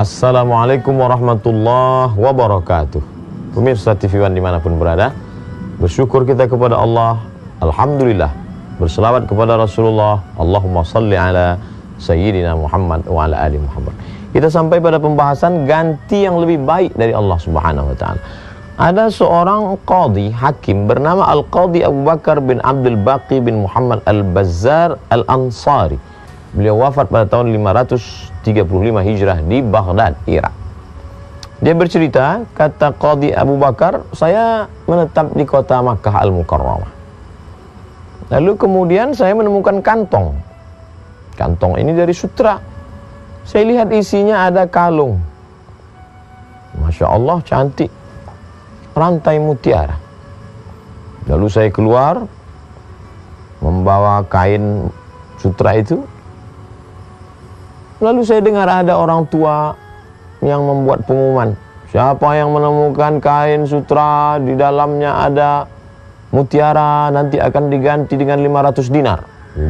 Assalamualaikum warahmatullahi wabarakatuh. Pemirsa TV One di mana pun berada Bersyukur kita kepada Allah. Alhamdulillah Berselawat kepada Rasulullah. Allahumma salli ala Sayyidina Muhammad wa ala ali Muhammad. Kita sampai pada pembahasan ganti yang lebih baik dari Allah subhanahu wa ta'ala. Ada seorang qadi hakim bernama Al-Qadi Abu Bakar bin Abdul Baqi bin Muhammad Al-Bazzar Al-Ansari. Beliau wafat pada tahun 535 Hijrah di Baghdad, Irak. Dia bercerita, kata Qadi Abu Bakar, saya menetap di kota Makkah Al-Mukarramah. Lalu kemudian saya menemukan kantong. Kantong ini dari sutra. Saya lihat isinya ada kalung. Masya Allah cantik rantai mutiara. Lalu saya keluar membawa kain sutra itu. Lalu saya dengar ada orang tua yang membuat pengumuman. Siapa yang menemukan kain sutra di dalamnya ada mutiara nanti akan diganti dengan 500 dinar.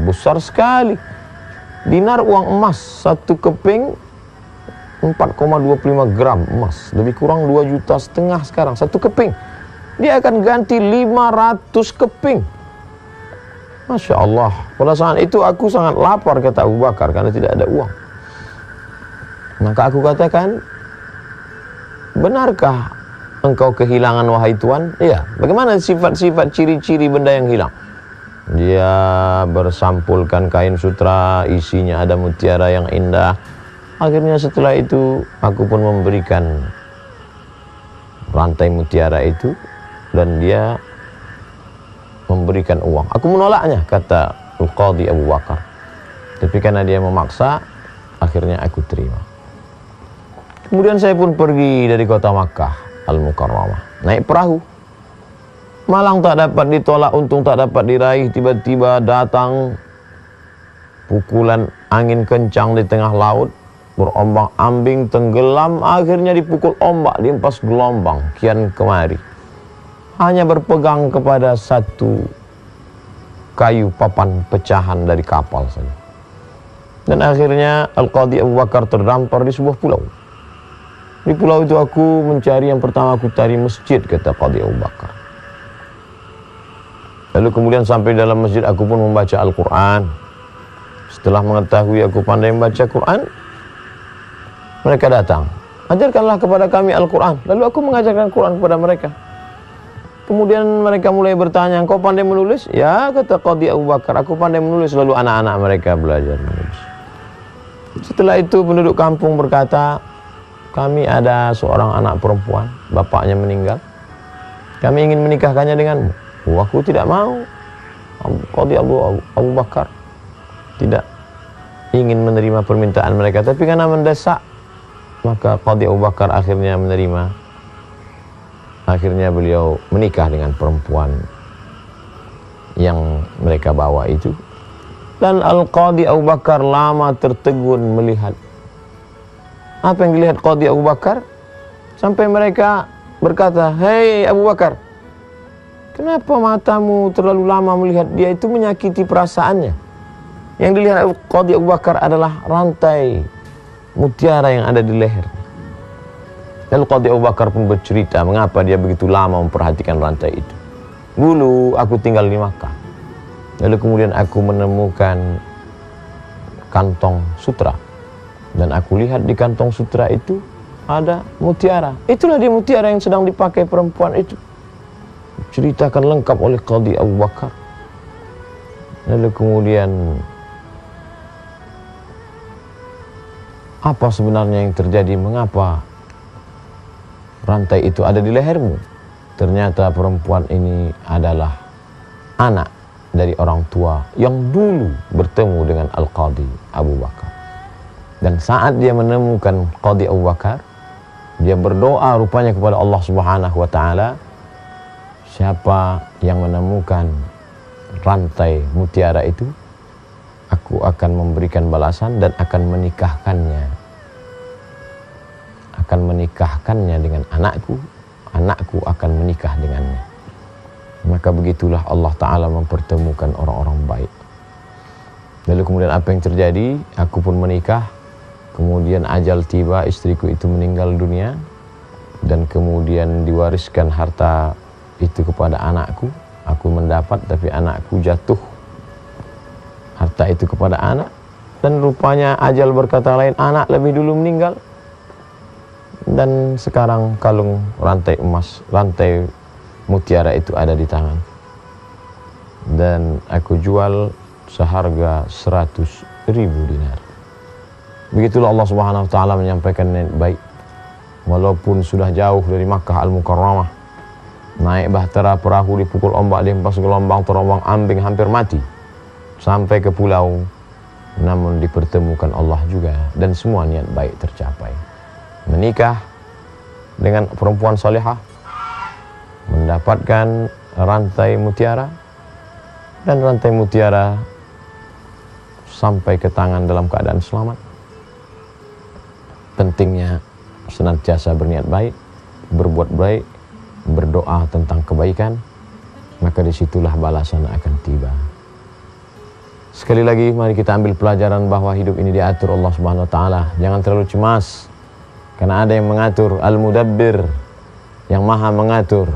Besar sekali. Dinar uang emas satu keping 4,25 gram emas lebih kurang 2 juta setengah sekarang satu keping dia akan ganti 500 keping Masya Allah pada saat itu aku sangat lapar kata Abu Bakar karena tidak ada uang maka aku katakan benarkah engkau kehilangan wahai Tuan iya bagaimana sifat-sifat ciri-ciri benda yang hilang dia bersampulkan kain sutra isinya ada mutiara yang indah Akhirnya setelah itu aku pun memberikan rantai mutiara itu dan dia memberikan uang. Aku menolaknya kata Al-Qadhi Abu Bakar. Tapi karena dia memaksa, akhirnya aku terima. Kemudian saya pun pergi dari kota Makkah Al-Mukarramah, naik perahu. Malang tak dapat ditolak, untung tak dapat diraih, tiba-tiba datang pukulan angin kencang di tengah laut. Berombang ambing tenggelam akhirnya dipukul ombak diempas gelombang kian kemari. Hanya berpegang kepada satu kayu papan pecahan dari kapal saja. Dan akhirnya Al-Qadhi Abu Bakar terdampar di sebuah pulau di pulau itu aku mencari yang pertama aku cari masjid kata Qadhi Abu Bakar lalu kemudian sampai dalam masjid aku pun membaca Al-Quran setelah mengetahui aku pandai membaca Quran mereka datang. Ajarkanlah kepada kami Al-Quran. Lalu aku mengajarkan Quran kepada mereka. Kemudian mereka mulai bertanya, kau pandai menulis? Ya, kata Qadhi Abu Bakar, aku pandai menulis. Lalu anak-anak mereka belajar menulis. Setelah itu penduduk kampung berkata, kami ada seorang anak perempuan, bapaknya meninggal. Kami ingin menikahkannya denganmu. Oh, aku tidak mau. Qadhi Abu, Abu, Abu Bakar tidak ingin menerima permintaan mereka. Tapi karena mendesak, maka Qadhi Abu Bakar akhirnya menerima akhirnya beliau menikah dengan perempuan yang mereka bawa itu dan Al-Qadhi Abu Bakar lama tertegun melihat apa yang dilihat Qadhi Abu Bakar sampai mereka berkata hei Abu Bakar kenapa matamu terlalu lama melihat dia itu menyakiti perasaannya yang dilihat Qadhi Abu Bakar adalah rantai mutiara yang ada di leher. Lalu Qadhi Abu Bakar pun bercerita mengapa dia begitu lama memperhatikan rantai itu. Dulu aku tinggal di Makkah. Lalu kemudian aku menemukan kantong sutra. Dan aku lihat di kantong sutra itu ada mutiara. Itulah dia mutiara yang sedang dipakai perempuan itu. Ceritakan lengkap oleh Qadhi Abu Bakar. Lalu kemudian apa sebenarnya yang terjadi, mengapa rantai itu ada di lehermu. Ternyata perempuan ini adalah anak dari orang tua yang dulu bertemu dengan Al-Qadhi Abu Bakar. Dan saat dia menemukan Qadhi Abu Bakar, dia berdoa rupanya kepada Allah Subhanahu wa taala, siapa yang menemukan rantai mutiara itu, aku akan memberikan balasan dan akan menikahkannya. Akan menikahkannya dengan anakku anakku akan menikah dengannya. Maka begitulah Allah Ta'ala mempertemukan orang-orang baik. Lalu kemudian apa yang terjadi? Aku pun menikah kemudian ajal tiba istriku itu meninggal dunia. Dan kemudian diwariskan harta itu kepada anakku. Aku mendapat tapi anakku jatuh. Harta itu kepada anak. Dan rupanya ajal berkata lain anak lebih dulu meninggal. Dan sekarang kalung rantai emas rantai mutiara itu ada di tangan. Dan aku jual seharga 100 ribu dinar begitulah Allah subhanahu wa ta'ala menyampaikan baik. Walaupun sudah jauh dari Makkah al-Mukarramah naik bahtera perahu dipukul ombak dihempas gelombang terombang ambing hampir mati. Sampai ke pulau namun dipertemukan Allah juga dan semua niat baik tercapai. Menikah dengan perempuan salihah mendapatkan rantai mutiara dan rantai mutiara sampai ke tangan dalam keadaan selamat. Pentingnya senantiasa berniat baik, berbuat baik, berdoa tentang kebaikan, maka di situlah balasan akan tiba. Sekali lagi mari kita ambil pelajaran bahwa hidup ini diatur Allah Subhanahu wa taala. Jangan terlalu cemas. Karena ada yang mengatur Al-Mudabbir yang Maha mengatur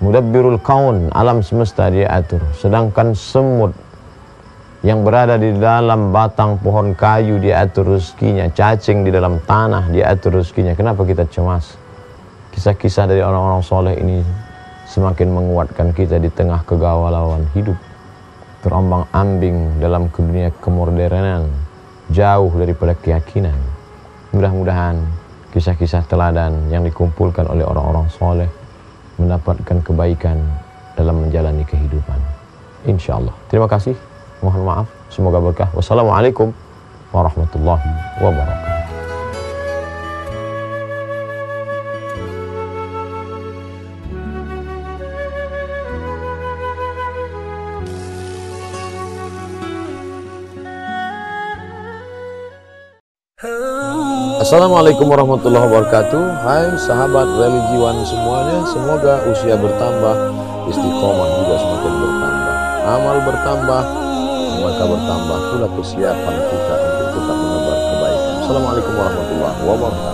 Mudabbirul kaun, alam semesta dia atur. Sedangkan semut yang berada di dalam batang pohon kayu dia atur rezekinya, cacing di dalam tanah dia atur rezekinya. Kenapa kita cemas? Kisah-kisah dari orang-orang soleh ini semakin menguatkan kita di tengah kegawalauan hidup. Terombang ambing dalam dunia kemodernan, jauh daripada keyakinan. Mudah-mudahan kisah-kisah teladan yang dikumpulkan oleh orang-orang soleh mendapatkan kebaikan dalam menjalani kehidupan. Insya Allah. Terima kasih. Mohon maaf. Semoga berkah. Wassalamualaikum warahmatullahi wabarakatuh. Assalamualaikum warahmatullahi wabarakatuh Hai sahabat religiwan semuanya Semoga usia bertambah Istiqomah juga semakin bertambah Amal bertambah Maka bertambah pula kesiapan kita Untuk tetap menebar kebaikan. Assalamualaikum warahmatullahi wabarakatuh